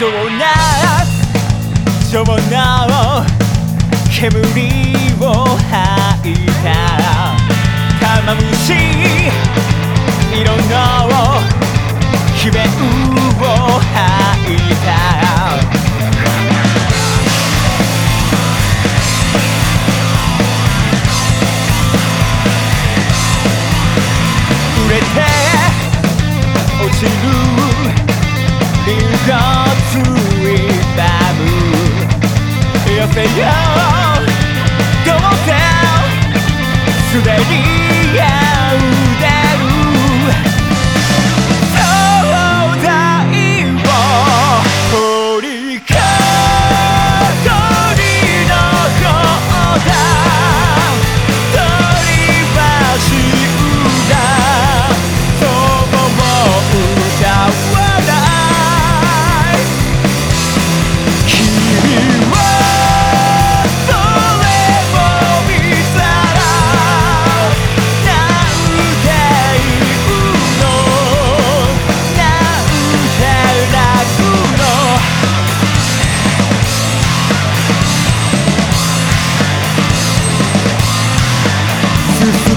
ドーナツ超の煙を吐いた。玉虫色の悲鳴を吐いた。売れて落ちるせよ。どうせすでに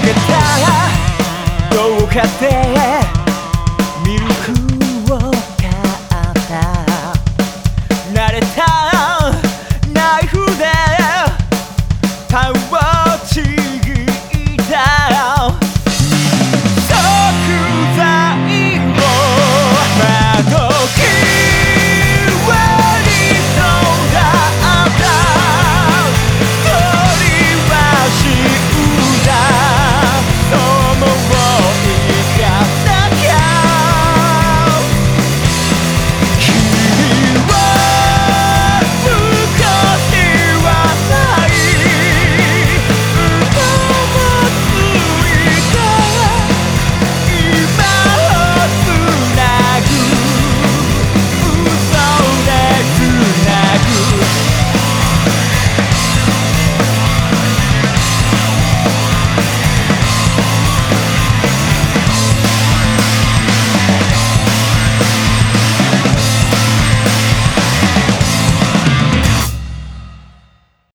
けたどうかって